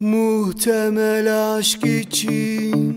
Muhtemel aşk için